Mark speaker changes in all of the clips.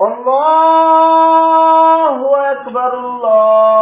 Speaker 1: اللہ اکبر اللہ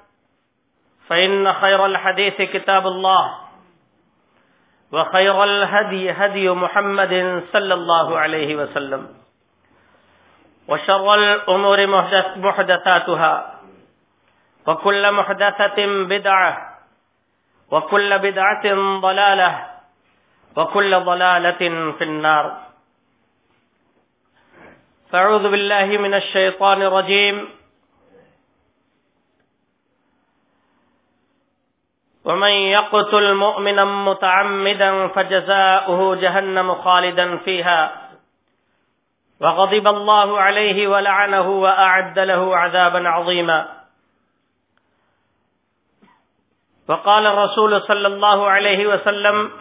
Speaker 1: فإن خير الحديث كتاب الله وخير الهدي هدي محمد صلى الله عليه وسلم وشر الأمور محدثاتها وكل محدثة بدعة وكل بدعة ضلالة وكل ضلالة في النار فاعوذ بالله من الشيطان الرجيم ومن يقتل مؤمنا متعمدا فجزاؤه جهنم خالدا فيها. وغضب الله عليه ولعنه وأعد له عذابا عظيما. وقال الرسول صلى الله عليه وسلم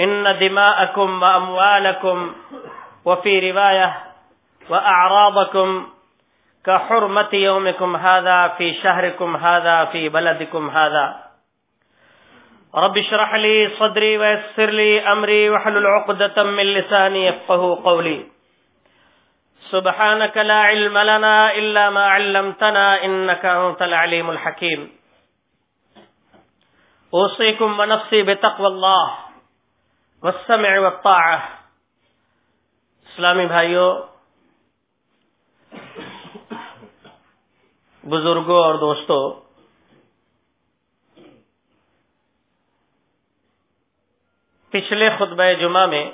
Speaker 1: إن دماءكم وأموالكم وفي رواية وأعراضكم کا كحرمة يومكم هذا، في شهركم هذا، في بلدكم هذا. رب اشرح لي صدري ويسر لي أمري وحلل عقدة من لساني يفقه قولي. سبحانك لا علم لنا إلا ما علمتنا، إنك أنت العليم الحكيم. أوصيكم ونفسي بتقوى الله والسمع والطاعة. اسلامی بھائیوں بزرگوں اور دوستوں، پچھلے خطبہ جمعہ میں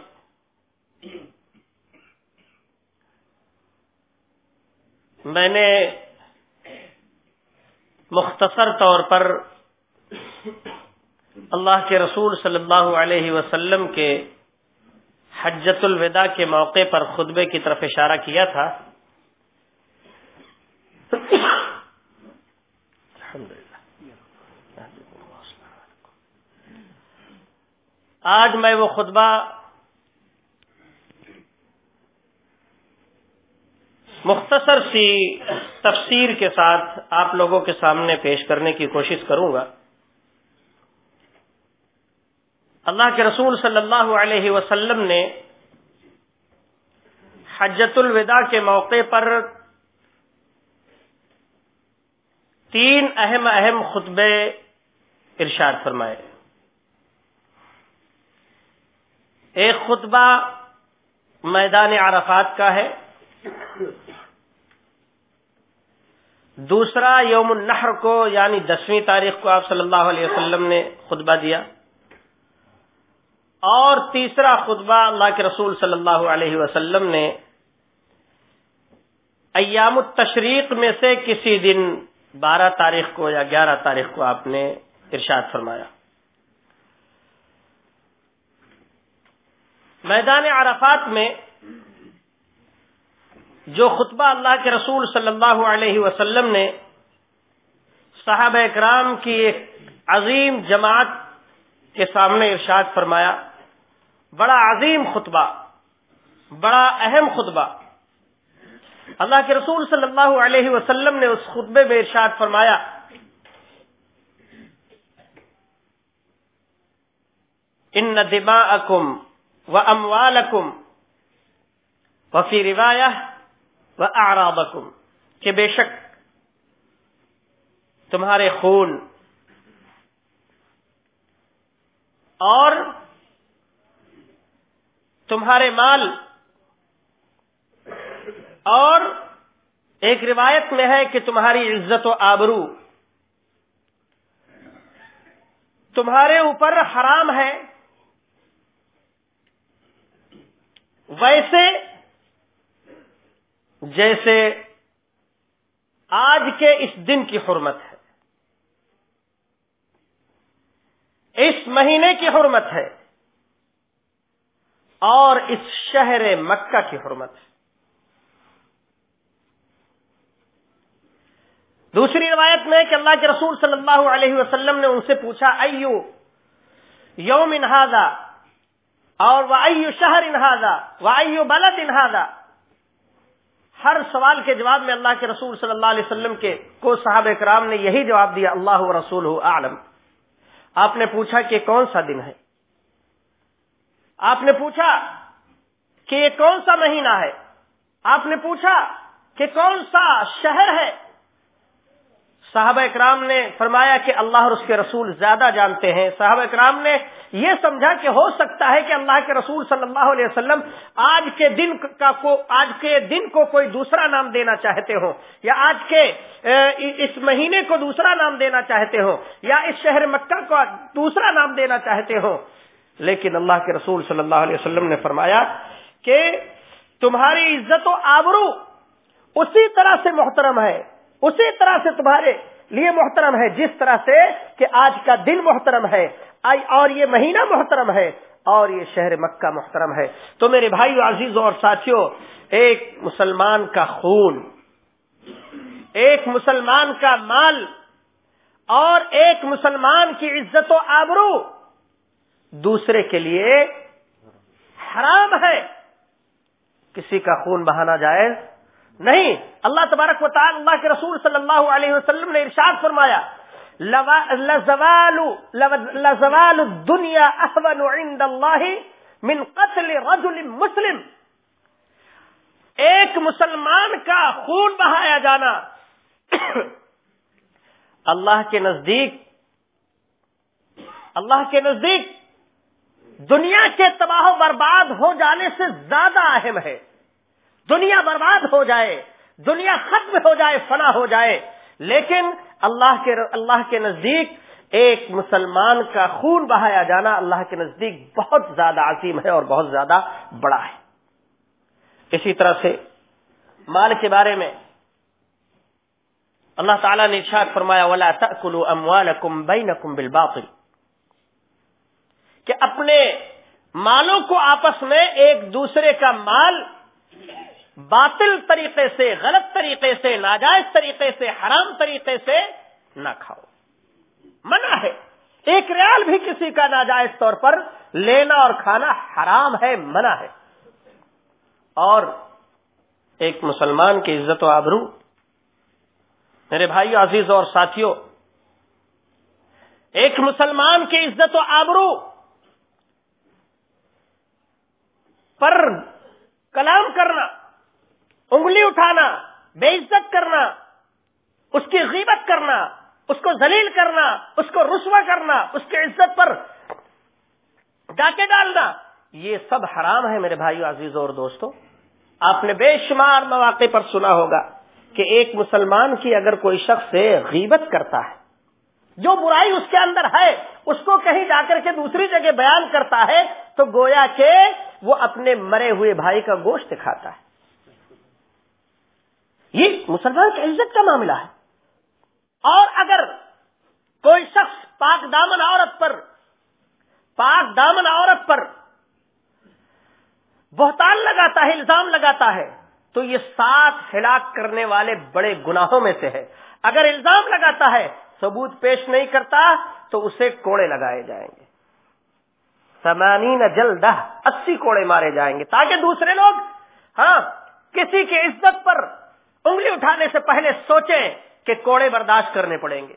Speaker 1: میں نے مختصر طور پر اللہ کے رسول صلی اللہ علیہ وسلم کے حجت الوداع کے موقع پر خطبے کی طرف اشارہ کیا تھا۔ آج میں وہ خطبہ مختصر سی تفسیر کے ساتھ آپ لوگوں کے سامنے پیش کرنے کی کوشش کروں گا۔ اللہ کے رسول صلی اللہ علیہ وسلم نے حجت الوداع کے موقع پر تین اہم اہم خطبے ارشاد فرمائے۔ ایک خطبہ میدان عرفات کا ہے۔ دوسرا یوم النحر کو یعنی دسویں تاریخ کو آپ صلی اللہ علیہ وسلم نے خطبہ دیا۔
Speaker 2: اور تیسرا خطبہ اللہ کے رسول صلی اللہ علیہ وسلم نے۔ ایام التشریق میں سے کسی دن بارہ تاریخ کو یا گیارہ تاریخ کو آپ نے ارشاد فرمایا۔ میدان عرفات میں جو خطبہ اللہ کے رسول صلی اللہ علیہ وسلم نے صاحب اکرام کی ایک عظیم جماعت کے سامنے ارشاد فرمایا، بڑا عظیم خطبہ، بڑا اہم خطبہ۔ اللہ کے رسول صلی اللہ علیہ وسلم نے اس خطبے میں ارشاد فرمایا، ان دماءکم و اموالکم وفی روایہ و اعرابکم کہ بے شک تمہارے خون اور تمہارے مال اور ایک روایت میں ہے کہ تمہاری عزت و آبرو تمہارے اوپر حرام ہے۔ ویسے جیسے آج کے اس دن کی حرمت ہے۔ اس مہینے کی حرمت ہے اور اس شہر مکہ کی حرمت ہے۔ دوسری روایت میں کہ اللہ کے رسول صلی اللہ علیہ وسلم نے ان سے پوچھا، ایو یوم انہادا اور وہ ایو شہر انہادا وہ بلد انہادا ہر سوال کے جواب میں اللہ کے رسول صلی اللہ علیہ وسلم کے کو صحابہ کرام نے یہی جواب دیا، اللہ رسول عالم آپ نے پوچھا کہ کون سا دن ہے؟ آپ نے پوچھا کہ یہ کون سا مہینہ ہے؟ آپ نے پوچھا کہ کون سا شہر ہے؟ صحابہ اکرام نے فرمایا کہ اللہ اور اس کے رسول زیادہ جانتے ہیں۔ صحابہ اکرام نے یہ سمجھا کہ ہو سکتا ہے کہ اللہ کے رسول صلی اللہ علیہ وسلم آج کے دن کا کو آج کے دن کو کوئی دوسرا نام دینا چاہتے ہو یا آج کے اس مہینے کو دوسرا نام دینا چاہتے ہو یا اس شہر مکہ کو دوسرا نام دینا چاہتے ہو لیکن اللہ کے رسول صلی اللہ علیہ وسلم نے فرمایا کہ تمہاری عزت و آبرو اسی طرح سے محترم ہے۔ اسی طرح سے تمہارے لیے محترم ہے، جس طرح سے کہ آج کا دن محترم ہے اور یہ مہینہ محترم ہے اور یہ شہر مکہ محترم ہے۔ تو میرے بھائی عزیزوں اور ساتھیوں، ایک مسلمان کا خون، ایک مسلمان کا مال، اور ایک مسلمان کی عزت و آبرو دوسرے کے لیے حرام ہے۔ کسی کا خون بہانا جائز نہیں، اللہ تبارک و تعالی اللہ کے رسول صلی اللہ علیہ وسلم نے ارشاد فرمایا لزوال الدنیا احون عند اللہ من قتل رجل مسلم۔ ایک مسلمان کا خون بہایا جانا۔ اللہ کے نزدیک، اللہ کے نزدیک دنیا کے تباہ و برباد ہو جانے سے زیادہ اہم ہے۔ دنیا برباد ہو جائے، دنیا ختم ہو جائے فنا ہو جائے۔ لیکن اللہ کے اللہ کے نزدیک ایک مسلمان کا خون بہایا جانا اللہ کے نزدیک بہت زیادہ عظیم ہے اور بہت زیادہ بڑا ہے۔ اسی طرح سے مال کے بارے میں اللہ تعالیٰ نے ارشاد فرمایا، ولا تأکلوا اموالکم بینکم بالباطل کہ اپنے مالوں کو آپس میں ایک دوسرے کا مال باطل طریقے سے، غلط طریقے سے، ناجائز طریقے سے، حرام طریقے سے نہ کھاؤ۔ منع ہے۔ ایک ریال بھی کسی کا ناجائز طور پر لینا اور کھانا حرام ہے، منع ہے۔ اور ایک مسلمان کی عزت و آبرو۔ میرے بھائی عزیز اور ساتھیوں ایک مسلمان کی عزت و آبرو پر کلام کرنا انگلی اٹھانا، بے عزت کرنا، اس کی غیبت کرنا، اس کو ذلیل کرنا، اس کو رسوا کرنا، اس کی عزت پر ڈاکے ڈالنا، یہ سب حرام ہے میرے بھائی عزیز اور دوستو۔ آپ نے بے شمار مواقع پر سنا ہوگا کہ ایک مسلمان کی اگر کوئی شخص سے غیبت کرتا ہے، جو برائی اس کے اندر ہے، اس کو کہیں جا کر کے دوسری جگہ بیان کرتا ہے، تو گویا کہ وہ اپنے مرے ہوئے بھائی کا گوشت کھاتا ہے۔ یہ مسلمان کی عزت کا معاملہ ہے۔ اور اگر کوئی شخص پاک دامن عورت پر، پاک دامن عورت پر بہتان لگاتا ہے، الزام لگاتا ہے، تو یہ سات ہلاک کرنے والے بڑے گناہوں میں سے ہے۔ اگر الزام لگاتا ہے، ثبوت پیش نہیں کرتا، تو اسے کوڑے لگائے جائیں گے۔ سمانین جلدہ اسی کوڑے مارے جائیں گے، تاکہ دوسرے لوگ ہاں کسی کی عزت پر انگلی اٹھانے سے پہلے سوچیں کہ کوڑے برداشت کرنے پڑیں گے۔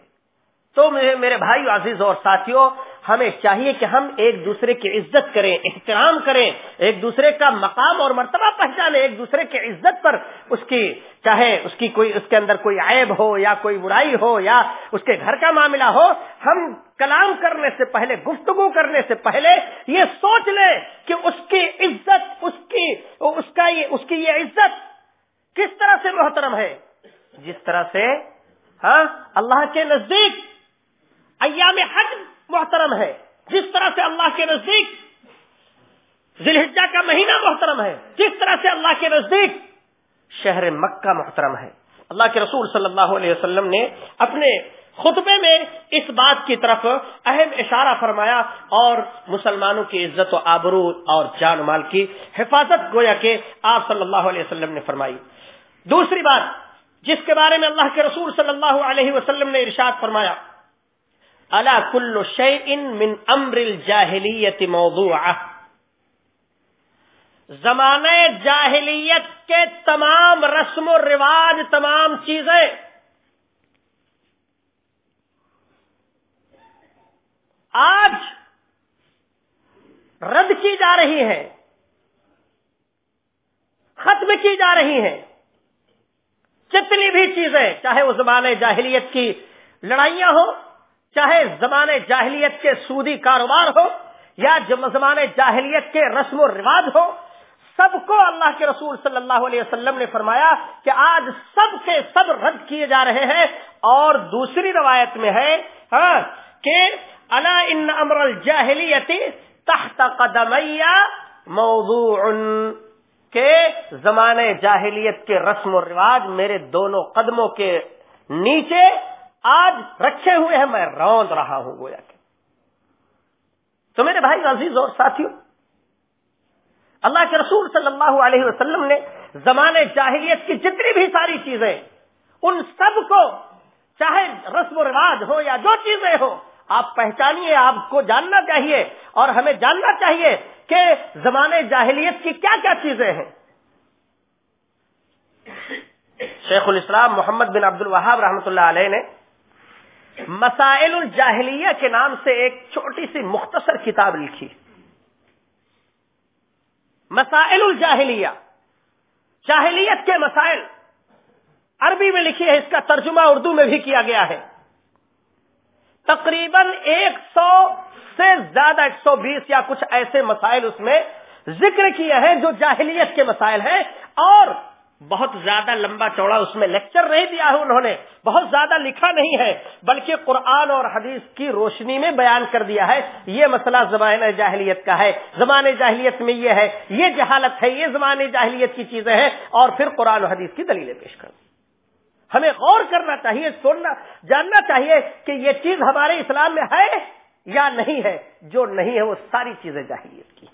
Speaker 2: تو میرے بھائی عزیز اور ساتھیوں ہمیں چاہیے کہ ہم ایک دوسرے کی عزت کریں، احترام کریں، ایک دوسرے کا مقام اور مرتبہ پہچانے ایک دوسرے کی عزت پر اس کی، چاہے اس کی کوئی، اس کے اندر کوئی عیب ہو یا کوئی برائی ہو یا اس کے گھر کا معاملہ ہو، ہم کلام کرنے سے پہلے، گفتگو کرنے سے پہلے یہ سوچ لیں کہ اس کی عزت، اس کی، اس کا یہ، اس کی یہ عزت کس طرح سے محترم ہے۔ جس طرح سے ہاں اللہ کے نزدیک ایام حج محترم ہے۔ جس طرح سے اللہ کے نزدیک ذلحجہ کا مہینہ محترم ہے۔ جس طرح سے اللہ کے نزدیک شہر مکہ محترم ہے۔ اللہ کے رسول صلی اللہ علیہ وسلم نے اپنے خطبے میں اس بات کی طرف اہم اشارہ فرمایا اور مسلمانوں کی عزت و آبرو اور جان مال کی حفاظت گویا کہ آپ صلی اللہ علیہ وسلم نے فرمائی۔ دوسری بات، جس کے بارے میں اللہ کے رسول صلی اللہ علیہ وسلم نے ارشاد فرمایا اللہ کل شعین من امر الجاہلیت موضوع زمانہ جاہلیت کے تمام رسم و رواج، تمام چیزیں۔ آج رد کی جا رہی ہیں، ختم کی جا رہی ہیں۔ جتنی بھی چیزیں، چاہے وہ زمانے جاہلیت کی لڑائیاں ہوں، چاہے زمانے جاہلیت کے سودی کاروبار ہو یا زمانے جاہلیت کے رسم و رواج ہو سب کو اللہ کے رسول صلی اللہ علیہ وسلم نے فرمایا کہ آج سب کے سب رد کیے جا رہے ہیں اور دوسری روایت میں ہے ہاں کہ اللہ ان امر الجاہلیت تحت قدمیا موضوع کے زمانے جاہلیت کے رسم و رواج میرے دونوں قدموں کے نیچے آج رکھے ہوئے ہیں، میں روند رہا ہوں گویا کہ۔ تو میرے بھائی، عزیز اور ساتھیوں، اللہ کے رسول صلی اللہ علیہ وسلم نے زمانے جاہلیت کی جتنی بھی ساری چیزیں، ان سب کو، چاہے رسم و رواج ہو یا جو چیزیں ہو آپ پہچانیے، آپ کو جاننا چاہیے اور ہمیں جاننا چاہیے کہ زمانے جاہلیت کی کیا کیا چیزیں ہیں؟ شیخ الاسلام محمد بن عبد الوہاب رحمۃ اللہ علیہ نے مسائل الجاہلیہ کے نام سے ایک چھوٹی سی مختصر کتاب لکھی۔ مسائل الجاہلیہ۔ جاہلیت کے مسائل عربی میں لکھی ہے، اس کا ترجمہ اردو میں بھی کیا گیا ہے۔ تقریباً ایک سو سے زیادہ، ایک سو بیس یا کچھ ایسے مسائل اس میں ذکر کیے ہیں جو جاہلیت کے مسائل ہیں۔ اور بہت زیادہ لمبا چوڑا اس میں لیکچر نہیں دیا ہے انہوں نے۔ بہت زیادہ لکھا نہیں ہے، بلکہ قرآن اور حدیث کی روشنی میں بیان کر دیا ہے۔ یہ مسئلہ زبان جاہلیت کا ہے۔ زمان جاہلیت میں یہ ہے۔ یہ جہالت ہے، یہ زمان جاہلیت کی چیزیں ہیں۔ اور پھر قرآن و حدیث کی دلیلیں پیش کر ہمیں غور کرنا چاہیے، سننا، جاننا چاہیے کہ یہ چیز ہمارے اسلام میں ہے یا نہیں ہے۔ جو نہیں ہے، وہ ساری چیزیں جاہلیت کی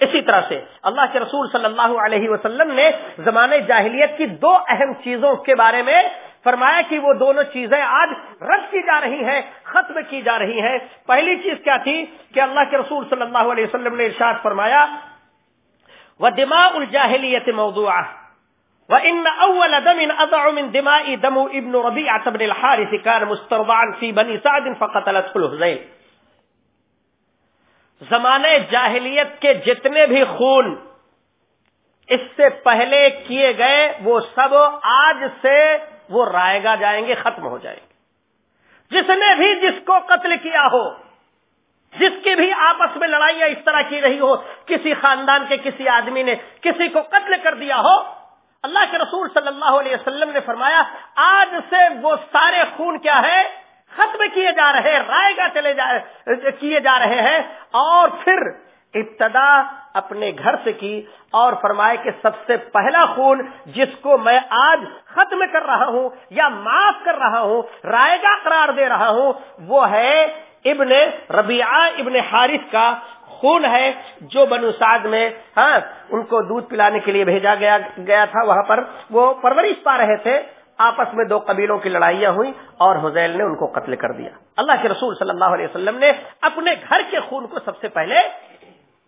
Speaker 2: اسی طرح سے اللہ کے رسول صلی اللہ علیہ وسلم نے زمانے جاہلیت کی دو اہم چیزوں کے بارے میں فرمایا کہ وہ دونوں چیزیں آج رد کی جا رہی ہیں، ختم کی جا رہی ہیں۔ پہلی چیز کیا تھی؟ کہ اللہ کے رسول صلی اللہ علیہ وسلم نے ارشاد فرمایا وہ دماغ الجاہلیت موضوع وہ ان اول دم اضع من دماء دم ابن ربيعه بن الحارث كان مسترضعا في بني سعد فقتلته الهذيل زمانے جاہلیت کے جتنے بھی خون اس سے پہلے کیے گئے، وہ سب آج سے وہ رائے گا جائیں گے، ختم ہو جائیں گے۔ جس نے بھی جس کو قتل کیا ہو، جس کی بھی آپس میں لڑائیاں اس طرح کی رہی ہو، کسی خاندان کے کسی آدمی نے کسی کو قتل کر دیا ہو اللہ کے رسول صلی اللہ علیہ وسلم نے فرمایا، آج سے وہ سارے خون کیا ہے؟ ختم کیے جا رہے، رائے گا چلے جا، کیے جا رہے ہیں۔ اور پھر ابتدا اپنے گھر سے کی اور فرمائے کہ سب سے پہلا خون جس کو میں آج ختم کر رہا ہوں یا معاف کر رہا ہوں، رائے گا قرار دے رہا ہوں، وہ ہے ابن ربیعہ ابن حارث کا خون ہے جو بنو سعد میں ہاں ان کو دودھ پلانے کے لیے بھیجا گیا گیا تھا وہاں پر۔ وہ پرورش پا رہے تھے۔ آپس میں دو قبیلوں کی لڑائیاں ہوئی اور حزیل نے ان کو قتل کر دیا۔ اللہ کے رسول صلی اللہ علیہ وسلم نے اپنے گھر کے خون کو سب سے پہلے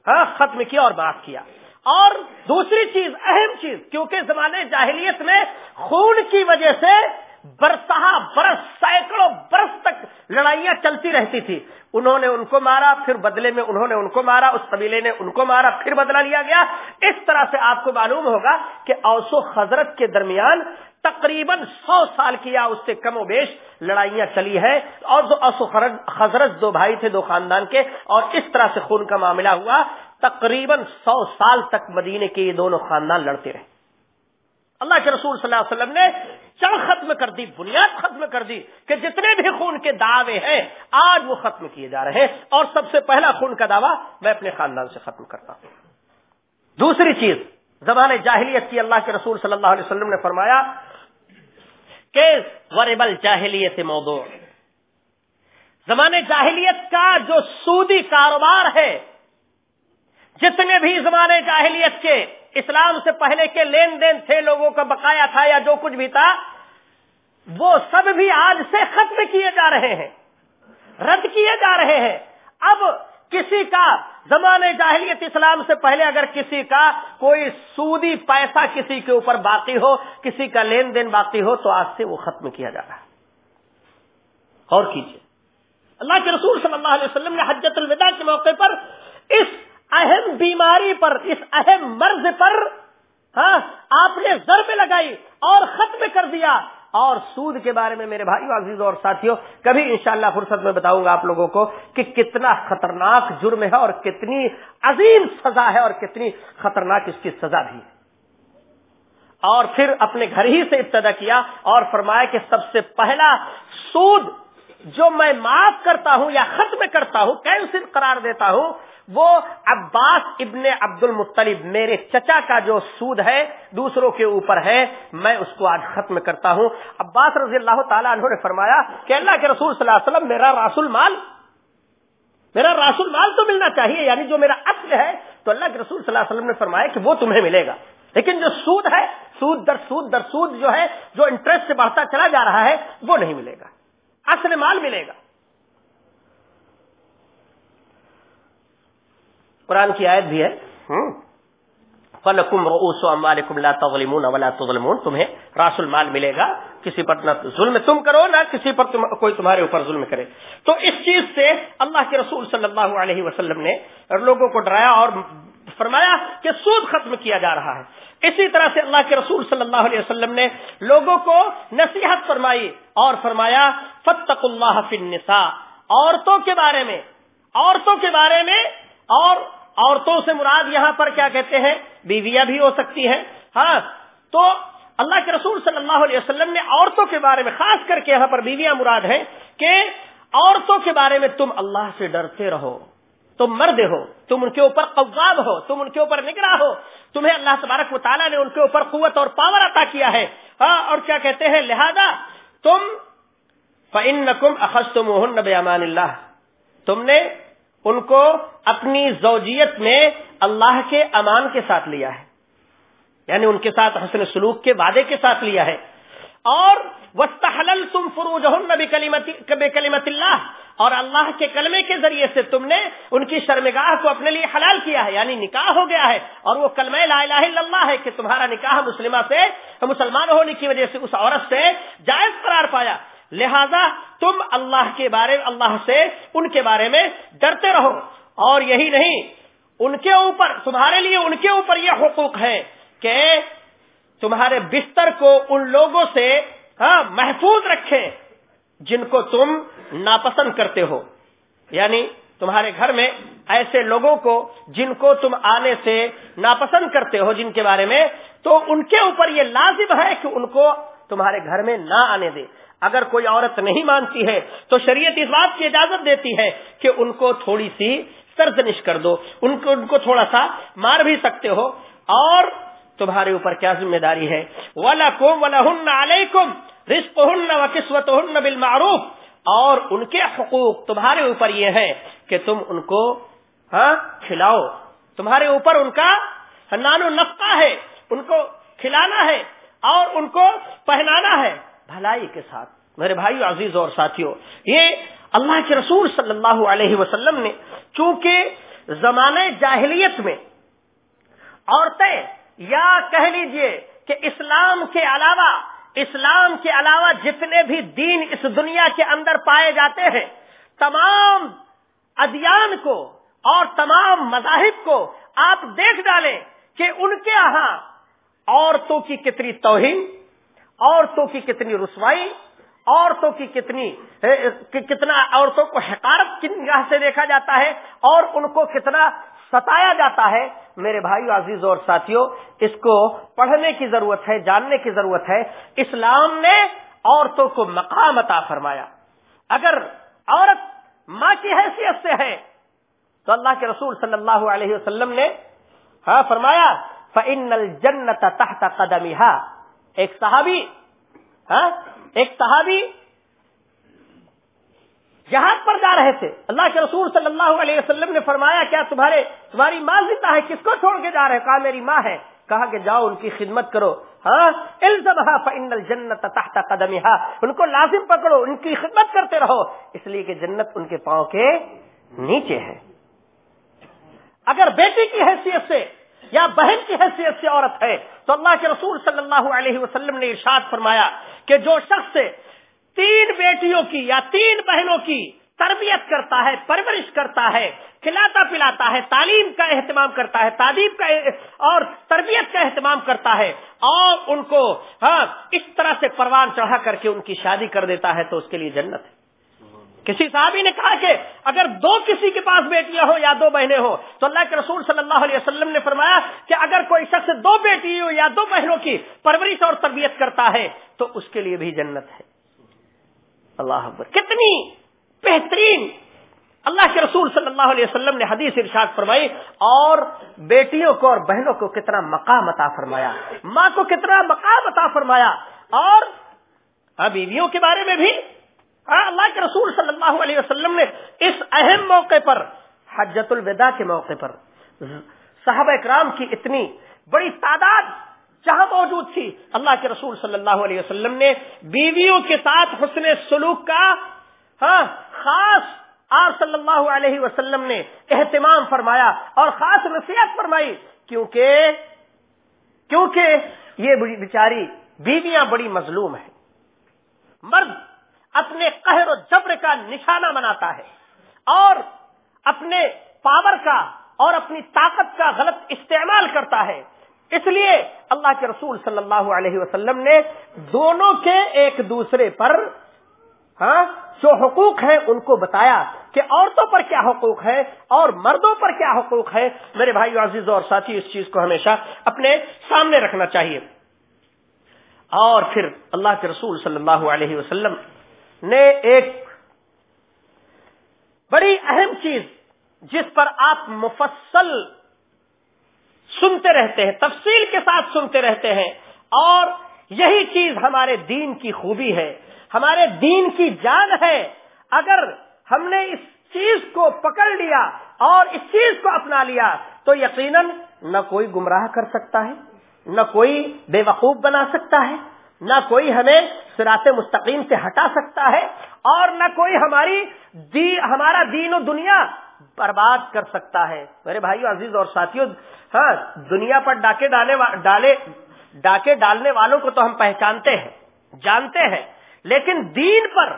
Speaker 2: ہاں ختم کیا اور بات کیا۔ اور دوسری چیز، اہم چیز، کیونکہ زمانے جاہلیت میں خون کی وجہ سے برسہ برس، سینکڑوں برس تک لڑائیاں چلتی رہتی تھی۔ انہوں نے ان کو مارا، پھر بدلے میں انہوں نے ان کو مارا، اس قبیلے نے ان کو مارا، پھر بدلا لیا گیا۔ اس طرح سے آپ کو معلوم ہوگا کہ اوسو حضرت کے درمیان تقریباً سو سال کی یا اس سے کم و بیش لڑائیاں چلی ہے اور جو اوسو حضرت دو بھائی تھے، دو خاندان کے، اور اس طرح سے خون کا معاملہ ہوا، تقریباً سو سال تک مدینے کے یہ دونوں خاندان لڑتے رہے۔ اللہ کے رسول صلی اللہ علیہ وسلم نے چل ختم کر دی، بنیاد ختم کر دی کہ جتنے بھی خون کے دعوے ہیں، آج وہ ختم کیے جا رہے ہیں۔ اور سب سے پہلا خون کا دعویٰ میں اپنے خاندان سے ختم کرتا ہوں۔ دوسری چیز، زبان جاہلیت کی اللہ کے رسول صلی اللہ علیہ وسلم نے فرمایا کہ وربل جاہلیت موضوع۔ زمانے جاہلیت کا جو سودی کاروبار ہے، جتنے بھی زمانے جاہلیت کے اسلام سے پہلے کے لین دین تھے لوگوں کا بقایا تھا یا جو کچھ بھی تھا، وہ سب بھی آج سے ختم کیے جا رہے ہیں، رد کیے جا رہے ہیں۔ اب کسی کا زمانے جاہلیت اسلام سے پہلے اگر کسی کا کوئی سودی پیسہ کسی کے اوپر باقی ہو، کسی کا لین دین باقی ہو، تو آج سے وہ ختم کیا جا رہا ہے۔ اور کیجیے۔ اللہ کے رسول صلی اللہ علیہ وسلم نے حجت الوداع کے موقع پر اس اہم بیماری پر، اس اہم مرض پر ہاں آپ نے ضرب لگائی اور ختم کر دیا۔ اور سود کے بارے میں میرے بھائی عزیز اور ساتھیوں، کبھی انشاءاللہ فرصت میں بتاؤں گا آپ لوگوں کو کہ کتنا خطرناک جرم ہے اور کتنی عظیم سزا ہے اور کتنی خطرناک اس کی سزا بھی۔ ہے اور پھر اپنے گھر ہی سے ابتدا کیا اور فرمایا کہ سب سے پہلا سود جو میں معاف کرتا ہوں یا ختم کرتا ہوں، کینسل قرار دیتا ہوں، وہ عباس ابن عبد المطلب میرے چچا کا جو سود ہے دوسروں کے اوپر ہے، میں اس کو آج ختم کرتا ہوں۔ عباس رضی اللہ تعالیٰ عنہ نے فرمایا کہ اللہ کے رسول صلی اللہ علیہ وسلم، میرا راسل مال، میرا راسل مال تو ملنا چاہیے یعنی جو میرا اصل ہے، تو اللہ کے رسول صلی اللہ علیہ وسلم نے فرمایا کہ وہ تمہیں ملے گا۔ لیکن جو سود ہے، سود در سود در سود جو ہے، جو انٹرسٹ سے بڑھتا چلا جا رہا ہے، وہ نہیں ملے گا۔ اصل مال ملے گا۔ قرآن کی آیت بھی ہے۔ فلکم روس اموالکم لا تظلمون ولا تظلمون۔ تمہیں راس المال ملے گا۔ کسی پر نہ ظلم تم کرو، نہ کسی پر تم کوئی تمہارے اوپر ظلم کرے۔ تو اس چیز سے اللہ کے رسول صلی اللہ علیہ وسلم نے لوگوں کو ڈرایا اور فرمایا کہ سود ختم کیا جا رہا ہے۔ اسی طرح سے اللہ کے رسول صلی اللہ علیہ وسلم نے لوگوں کو نصیحت فرمائی اور فرمایا فتق اللہ فی النساء۔ عورتوں کے بارے میں، عورتوں کے بارے میں، اور عورتوں سے مراد یہاں پر کیا کہتے ہیں؟ بیویاں بھی ہو سکتی ہیں۔ ہاں تو اللہ کے رسول صلی اللہ علیہ وسلم نے عورتوں کے بارے میں، خاص کر کے یہاں پر بیویاں مراد ہیں کہ عورتوں کے بارے میں تم اللہ سے ڈرتے رہو۔ تم مرد ہو، تم ان کے اوپر قواب ہو، تم ان کے اوپر نگراہ ہو، تمہیں اللہ تبارک و تعالیٰ نے ان کے اوپر قوت اور پاور عطا کیا ہے۔ ہاں اور کیا کہتے ہیں؟ لہذا تم فن نقم اخذ تم امان اللہ تم نے ان کو اپنی زوجیت میں اللہ کے امان کے ساتھ لیا ہے۔ یعنی ان کے ساتھ حسن سلوک کے وعدے کے ساتھ لیا ہے۔ اور وسطل تم فروج کلیمت اللہ اور اللہ کے کلمے کے ذریعے سے تم نے ان کی شرمگاہ کو اپنے لیے حلال کیا ہے یعنی نکاح ہو گیا ہے، اور وہ کلمہ لا الہ الا اللہ ہے کہ تمہارا نکاح مسلمہ سے، مسلمان ہونے کی وجہ سے اس عورت سے جائز قرار پایا۔ لہذا تم اللہ کے بارے اللہ سے ان کے بارے میں ڈرتے رہو۔ اور یہی نہیں، ان کے اوپر تمہارے لیے ان کے اوپر یہ حقوق ہے کہ تمہارے بستر کو ان لوگوں سے ہاں محفوظ رکھے جن کو تم ناپسند کرتے ہو۔ یعنی تمہارے گھر میں ایسے لوگوں کو جن کو تم آنے سے ناپسند کرتے ہو جن کے بارے میں، تو ان کے اوپر یہ لازم ہے کہ ان کو تمہارے گھر میں نہ آنے دے اگر کوئی عورت نہیں مانتی ہے، تو شریعت اس بات کی اجازت دیتی ہے کہ ان کو تھوڑی سی سرزنش کر دو۔ ان کو ان کو تھوڑا سا مار بھی سکتے ہو۔ اور تمہارے اوپر کیا ذمہ داری ہے؟ ولا کم ولا ہن علیکم رسق ہن و قسمت ہن بالمعروف اور ان کے حقوق تمہارے اوپر یہ ہے کہ تم ان کو ہاں کھلاؤ۔ تمہارے اوپر ان کا نان و نفقہ ہے، ان کو کھلانا ہے اور ان کو پہنانا ہے۔ بھلائی کے ساتھ، میرے بھائی عزیز اور ساتھیوں یہ اللہ کے رسول صلی اللہ علیہ وسلم نے چونکہ زمانے جاہلیت میں عورتیں یا کہہ لیجیے کہ اسلام کے علاوہ، اسلام کے علاوہ جتنے بھی دین اس دنیا کے اندر پائے جاتے ہیں، تمام ادیان کو اور تمام مذاہب کو آپ دیکھ ڈالیں کہ ان کے یہاں عورتوں کی کتنی توہین، عورتوں کی کتنی رسوائی، عورتوں کی کتنی کتنا عورتوں کو حکارت کی نگاہ سے دیکھا جاتا ہے اور ان کو کتنا ستایا جاتا ہے۔ میرے بھائی عزیز اور ساتھیوں اس کو پڑھنے کی ضرورت ہے، جاننے کی ضرورت ہے۔ اسلام نے عورتوں کو مقام عطا فرمایا۔ اگر عورت ماں کی حیثیت سے ہے، تو اللہ کے رسول صلی اللہ علیہ وسلم نے ہاں فرمایا فن الجنت تحت قدمی ایک صحابی ہاں ایک صحابی جہاد پر جا رہے تھے۔ اللہ کے رسول صلی اللہ علیہ وسلم نے فرمایا، کیا تمہارے، تمہاری ماں زندہ ہے؟ کس کو چھوڑ کے جا رہے؟ کہا، میری ماں ہے۔ کہا کہ جاؤ، ان کی خدمت کرو۔ ہاں؟ فن الجنت تحت قدم ان کو لازم پکڑو، ان کی خدمت کرتے رہو۔ اس لیے کہ جنت ان کے پاؤں کے نیچے ہے۔ اگر بیٹی کی حیثیت سے یا بہن کی حیثیت سے عورت ہے، تو اللہ کے رسول صلی اللہ علیہ وسلم نے ارشاد فرمایا کہ جو شخص تین بیٹیوں کی یا تین بہنوں کی تربیت کرتا ہے، پرورش کرتا ہے، کھلاتا پلاتا ہے، تعلیم کا اہتمام کرتا ہے، تعلیم کا اور تربیت کا اہتمام کرتا ہے۔ اور ان کو ہاں اس طرح سے پروان چڑھا کر کے ان کی شادی کر دیتا ہے تو اس کے لیے جنت ہے۔ کسی صحابی نے کہا کہ اگر دو کسی کے پاس بیٹیاں ہو یا دو بہنیں ہو تو اللہ کے رسول صلی اللہ علیہ وسلم نے فرمایا کہ اگر کوئی شخص دو بیٹی ہو یا دو بہنوں کی پرورش اور تربیت کرتا ہے، تو اس کے لیے بھی جنت ہے۔ اللہ حبر کتنی بہترین اللہ کے رسول صلی اللہ علیہ وسلم نے حدیث ارشاد فرمائی اور بیٹیوں کو اور بہنوں کو کتنا مقام عطا فرمایا. ماں کو کتنا مقام عطا فرمایا. اور ہاں، بیویوں کے بارے میں بھی ہاں، اللہ کے رسول صلی اللہ علیہ وسلم نے اس اہم موقع پر حجت الوداع کے موقع پر، صحابہ اکرام کی اتنی بڑی تعداد جہاں موجود تھی۔ اللہ کے رسول صلی اللہ علیہ وسلم نے بیویوں کے ساتھ حسن سلوک کا ہاں خاص آپ صلی اللہ علیہ وسلم نے اہتمام فرمایا اور خاص نصیحت فرمائی۔ کیونکہ کیونکہ یہ بیچاری بیویاں بڑی مظلوم ہیں۔ مرد اپنے قہر و جبر کا نشانہ بناتا ہے اور اپنے پاور کا اور اپنی طاقت کا غلط استعمال کرتا ہے۔ اس لیے اللہ کے رسول صلی اللہ علیہ وسلم نے دونوں کے ایک دوسرے پر ہاں جو حقوق ہیں ان کو بتایا کہ عورتوں پر کیا حقوق ہے اور مردوں پر کیا حقوق ہے میرے بھائی عزیز اور ساتھی، اس چیز کو ہمیشہ اپنے سامنے رکھنا چاہیے۔ اور پھر اللہ کے رسول صلی اللہ علیہ وسلم نے ایک بڑی اہم چیز جس پر آپ مفصل سنتے رہتے ہیں، تفصیل کے ساتھ سنتے رہتے ہیں۔ اور یہی چیز ہمارے دین کی خوبی ہے، ہمارے دین کی جان ہے۔ اگر ہم نے اس چیز کو پکڑ لیا اور اس چیز کو اپنا لیا، تو یقیناً نہ کوئی گمراہ کر سکتا ہے، نہ کوئی بے وقوف بنا سکتا ہے، نہ کوئی ہمیں سرات مستقیم سے ہٹا سکتا ہے، اور نہ کوئی ہماری دی، ہمارا دین و دنیا برباد کر سکتا ہے۔ میرے بھائیو عزیز اور ساتھیوں ہاں دنیا پر ڈاکے ڈالے ڈالے، ڈاکے ڈالنے والوں کو تو ہم پہچانتے ہیں، جانتے ہیں۔ لیکن دین پر،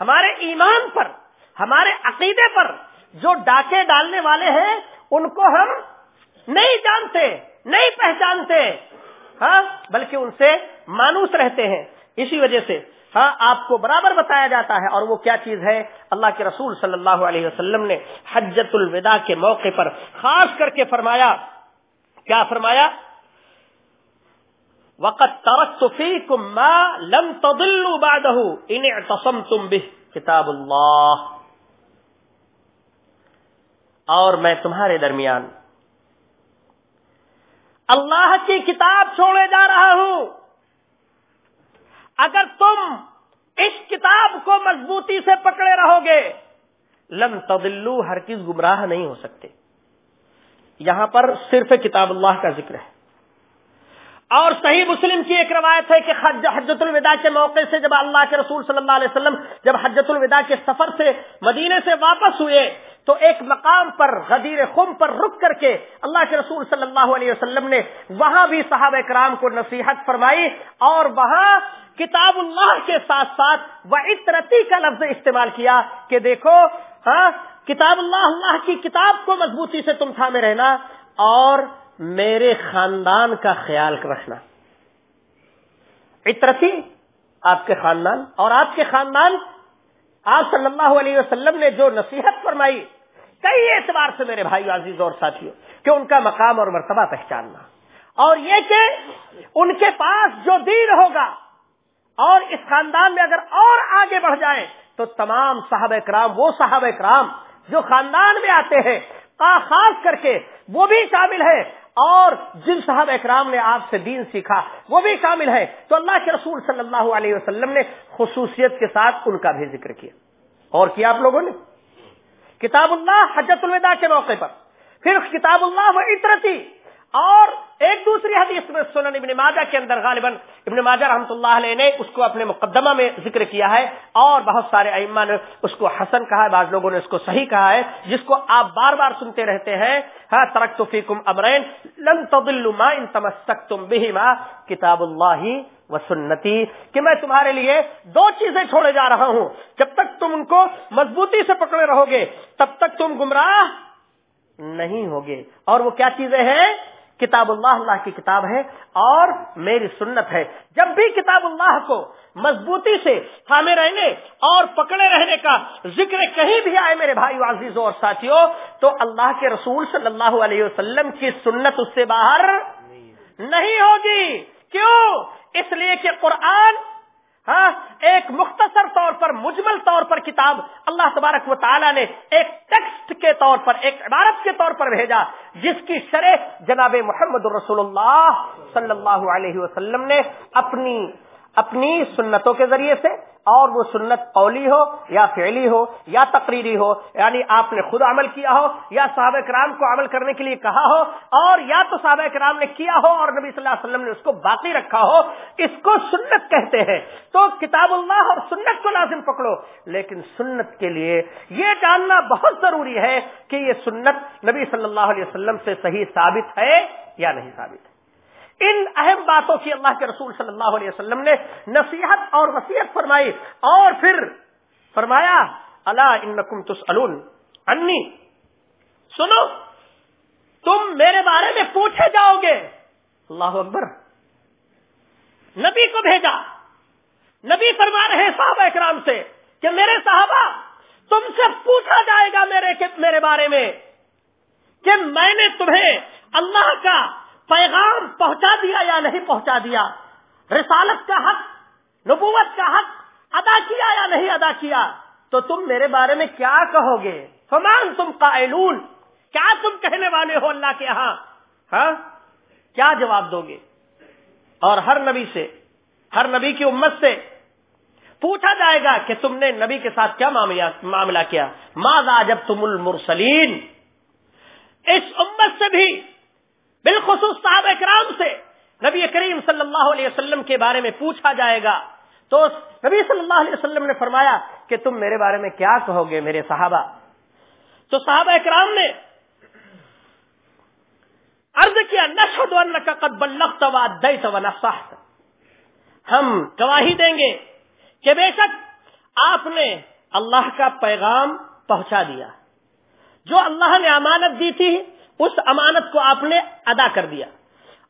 Speaker 2: ہمارے ایمان پر، ہمارے عقیدے پر جو ڈاکے ڈالنے والے ہیں، ان کو ہم نہیں جانتے، نہیں پہچانتے۔ ہاں بلکہ ان سے مانوس رہتے ہیں۔ اسی وجہ سے ہاں آپ کو برابر بتایا جاتا ہے اور وہ کیا چیز ہے؟ اللہ کے رسول صلی اللہ علیہ وسلم نے حجت الوداع کے موقع پر خاص کر کے فرمایا، کیا فرمایا؟ وقت کتاب اللہ اور میں تمہارے درمیان اللہ کی کتاب چھوڑے جا رہا ہوں۔ اگر تم اس کتاب کو مضبوطی سے پکڑے رہو گے لم تدلو ہر کس گمراہ نہیں ہو سکتے۔ یہاں پر صرف کتاب اللہ کا ذکر ہے۔ اور صحیح مسلم کی ایک روایت ہے کہ حجت الوداع کے موقع سے جب اللہ کے رسول صلی اللہ علیہ وسلم جب حجت الوداع کے سفر سے مدینے سے واپس ہوئے، تو ایک مقام پر، غدیر خم پر رک کر کے اللہ کے رسول صلی اللہ علیہ وسلم نے وہاں بھی صحابہ کرام کو نصیحت فرمائی اور وہاں کتاب اللہ کے ساتھ ساتھ وہ عطرتی کا لفظ استعمال کیا کہ دیکھو ہاں کتاب اللہ اللہ کی کتاب کو مضبوطی سے تم تھامے رہنا اور میرے خاندان کا خیال رکھنا۔ عطرتی آپ کے خاندان اور آپ کے خاندان، آپ صلی اللہ علیہ وسلم نے جو نصیحت فرمائی، کئی اعتبار سے میرے بھائی عزیز اور ساتھیوں کہ ان کا مقام اور مرتبہ پہچاننا۔ اور یہ کہ ان کے پاس جو دین ہوگا اور اس خاندان میں اگر اور آگے بڑھ جائیں تو تمام صاحب کرام وہ صاحب کرام جو خاندان میں آتے ہیں خاص کر کے وہ بھی شامل ہے اور جن صاحب اکرام نے آپ سے دین سیکھا وہ بھی شامل ہے تو اللہ کے رسول صلی اللہ علیہ وسلم نے خصوصیت کے ساتھ ان کا بھی ذکر کیا۔ اور کیا آپ لوگوں نے؟ کتاب اللہ حجت الوداع کے موقع پر۔ پھر کتاب اللہ و عطرتی اور ایک دوسری حدیث میں سنن ابن ماجہ کے اندر غالباً ابن ماجہ رحمۃ اللہ علیہ نے اس کو اپنے مقدمہ میں ذکر کیا ہے اور بہت سارے ائمہ نے اس کو حسن کہا ہے، بعض لوگوں نے اس کو صحیح کہا ہے، جس کو آپ بار بار سنتے رہتے ہیں ہاں ترک فیکم امرین لن تضلوا ما ان تمسکتم بهما کتاب اللہ و سنتی، کہ میں تمہارے لیے دو چیزیں چھوڑے جا رہا ہوں۔ جب تک تم ان کو مضبوطی سے پکڑے رہو گے، تب تک تم گمراہ نہیں ہوگے۔ اور وہ کیا چیزیں ہیں؟ کتاب اللہ اللہ کی کتاب ہے اور میری سنت ہے۔ جب بھی کتاب اللہ کو مضبوطی سے تھامے رہنے اور پکڑے رہنے کا ذکر کہیں بھی آئے میرے بھائی عزیزوں اور ساتھیوں، تو اللہ کے رسول صلی اللہ علیہ وسلم کی سنت اس سے باہر نہیں ہوگی۔ کیوں؟ اس لیے کہ قرآن ہاں ایک مختصر طور پر مجمل طور پر کتاب اللہ تبارک و تعالیٰ نے ایک ٹیکسٹ کے طور پر، ایک عبارت کے طور پر بھیجا، جس کی شرح جناب محمد رسول اللہ صلی اللہ علیہ وسلم نے اپنی اپنی سنتوں کے ذریعے سے اور وہ سنت قولی ہو یا فعلی ہو یا تقریری ہو یعنی آپ نے خود عمل کیا ہو یا صحابہ کرام کو عمل کرنے کے لیے کہا ہو، اور یا تو صحابہ کرام نے کیا ہو اور نبی صلی اللہ علیہ وسلم نے اس کو باقی رکھا ہو، اس کو سنت کہتے ہیں۔ تو کتاب اللہ اور سنت کو لازم پکڑو۔ لیکن سنت کے لیے یہ جاننا بہت ضروری ہے کہ یہ سنت نبی صلی اللہ علیہ وسلم سے صحیح ثابت ہے یا نہیں ثابت۔ ہے ان اہم باتوں کی اللہ کے رسول صلی اللہ علیہ وسلم نے نصیحت اور وسیعت فرمائی اور پھر فرمایا اللہ ان تسالون انی، سنو، تم میرے بارے میں پوچھے جاؤ گے۔ اللہ اکبر۔ نبی کو بھیجا۔ نبی فرما رہے صحابہ اکرام سے کہ میرے صحابہ، تم سے پوچھا جائے گا میرے میرے بارے میں کہ میں نے تمہیں اللہ کا پیغام پہنچا دیا یا نہیں پہنچا دیا۔ رسالت کا حق، نبوت کا حق ادا کیا یا نہیں ادا کیا؟ تو تم میرے بارے میں کیا کہو گے؟ فمان تم قائلون؟ کیا تم کہنے والے ہو اللہ کے یہاں؟ ہاں؟ کیا جواب دو گے؟ اور ہر نبی سے، ہر نبی کی امت سے پوچھا جائے گا کہ تم نے نبی کے ساتھ کیا معاملہ کیا؟ ماضا جب تم المرسلین؟ اس امت سے بھی، بالخصوص صاحب اکرام سے نبی کریم صلی اللہ علیہ وسلم کے بارے میں پوچھا جائے گا۔ تو نبی صلی اللہ علیہ وسلم نے فرمایا کہ تم میرے بارے میں کیا کہو گے میرے صحابہ؟ تو صحابہ اکرام نے عرض کیا نشد کا قد بلغت و نفسحت ہم گواہی دیں گے کہ بے شک آپ نے اللہ کا پیغام پہنچا دیا۔ جو اللہ نے امانت دی تھی، اس امانت کو آپ نے ادا کر دیا۔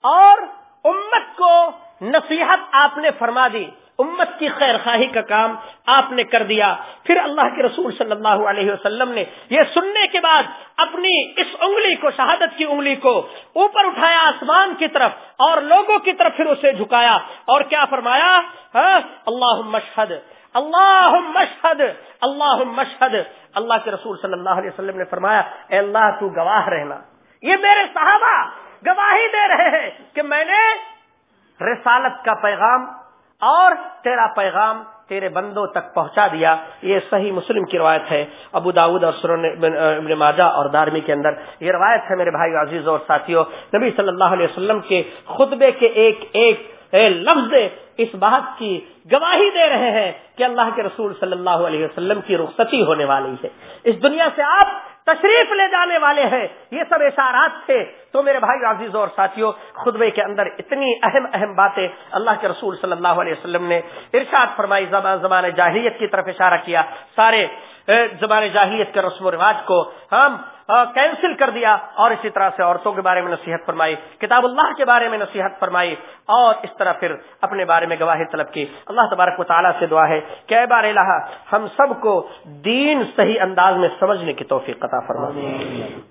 Speaker 2: اور امت کو نصیحت آپ نے فرما دی، امت کی خیر خواہی کا کام آپ نے کر دیا۔ پھر اللہ کے رسول صلی اللہ علیہ وسلم نے یہ سننے کے بعد اپنی اس انگلی کو، شہادت کی انگلی کو اوپر اٹھایا آسمان کی طرف اور لوگوں کی طرف پھر اسے جھکایا۔ اور کیا فرمایا؟ ہاں، اللہ مشہد اللہ مشہد اللہ مشہد اللہ کے رسول صلی اللہ علیہ وسلم نے فرمایا، اے اللہ تو گواہ رہنا۔ یہ میرے صحابہ گواہی دے رہے ہیں کہ میں نے رسالت کا پیغام اور تیرا پیغام تیرے بندوں تک پہنچا دیا۔ یہ صحیح مسلم کی روایت ہے۔ ابو داود اور ابن ماجہ اور دارمی کے اندر یہ روایت ہے۔ میرے بھائی عزیز اور ساتھیوں، نبی صلی اللہ علیہ وسلم کے خطبے کے ایک ایک لفظ اس بات کی گواہی دے رہے ہیں کہ اللہ کے رسول صلی اللہ علیہ وسلم کی رخصتی ہونے والی ہے۔ اس دنیا سے آپ تشریف لے جانے والے ہیں۔ یہ سب اشارات تھے۔ تو میرے بھائی عزیز اور ساتھیوں خطبے کے اندر اتنی اہم اہم باتیں اللہ کے رسول صلی اللہ علیہ وسلم نے ارشاد فرمائی، زبان زبان جاہلیت کی طرف اشارہ کیا۔ سارے زبان جاہلیت کے رسم و رواج کو ہم کینسل کر دیا۔ اور اسی طرح سے عورتوں کے بارے میں نصیحت فرمائی کتاب اللہ کے بارے میں نصیحت فرمائی اور اس طرح پھر اپنے بارے میں گواہی طلب کی۔ اللہ تبارک و تعالیٰ سے دعا ہے کہ بار الہ ہم سب کو دین صحیح انداز میں سمجھنے کی توفیق قطع فرما۔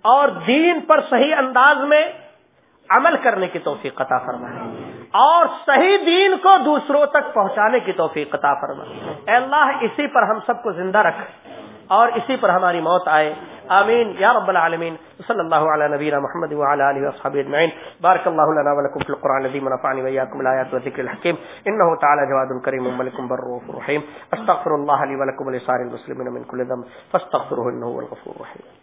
Speaker 2: اور دین پر صحیح انداز میں عمل کرنے کی توفیق قطع فرما۔ اور صحیح دین کو دوسروں تک پہنچانے کی توفیق قطع فرما۔ اے اللہ اسی پر ہم سب کو زندہ رکھ۔ اور اسی پر ہماری موت آئے۔ آمین۔ یا رب العالمین، صلی اللہ علی نبینا محمد وعلى اله واصحابہ اجمعین۔ بارک اللہ لنا ولکم فی القرآن العظیم ونفعنی وإياكم الآیات والذکر الحکیم۔ انه تعالی جواد کریم، ملک بر رحیم استغفر الله لي ولکم ولسائر المسلمین من كل ذنب فاستغفروه انه هو الغفور الرحیم۔